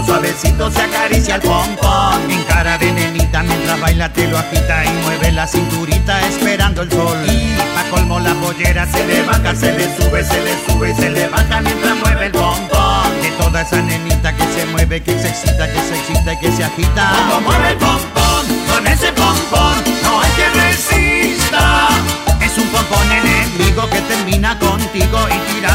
suavecito, suavecito se acaricia el pompón. En cara de nenita mientras baila te lo agita y mueve la cinturita esperando el sol. Y pa' colmo la pollera se le baja, se le sube, se le sube, se le baja mientras mueve el pompón. De toda esa nenita que se mueve, que se excita, que se excita y que se agita. Cuando mueve el pompón, con ese pompón no hay que resista. Es un pompón enemigo que termina contigo y tirado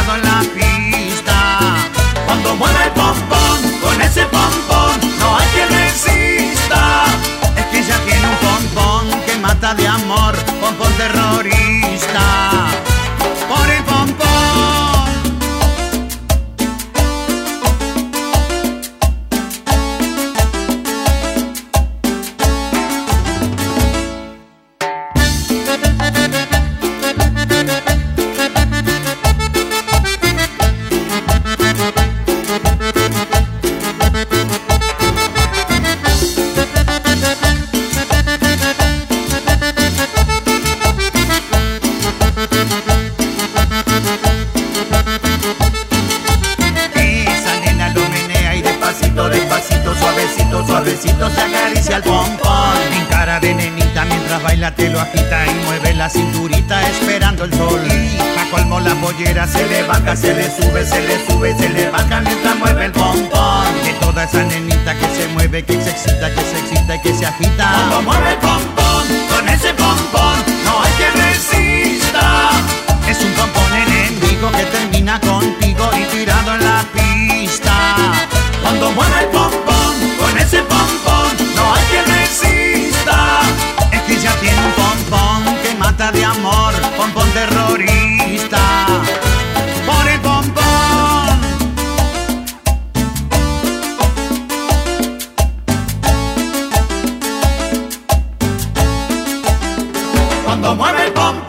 Despacito, suavecito, suavecito se acaricia el pompón. En cara de nenita mientras baila te lo agita y mueve la cinturita esperando el sol. Y pa' colmo la pollera se le baja, se le sube, se le sube, se le baja mientras mueve el pompón. De toda esa nenita que se mueve, que se excita, que se excita y que se agita. Cuando mueve cuando mueve el.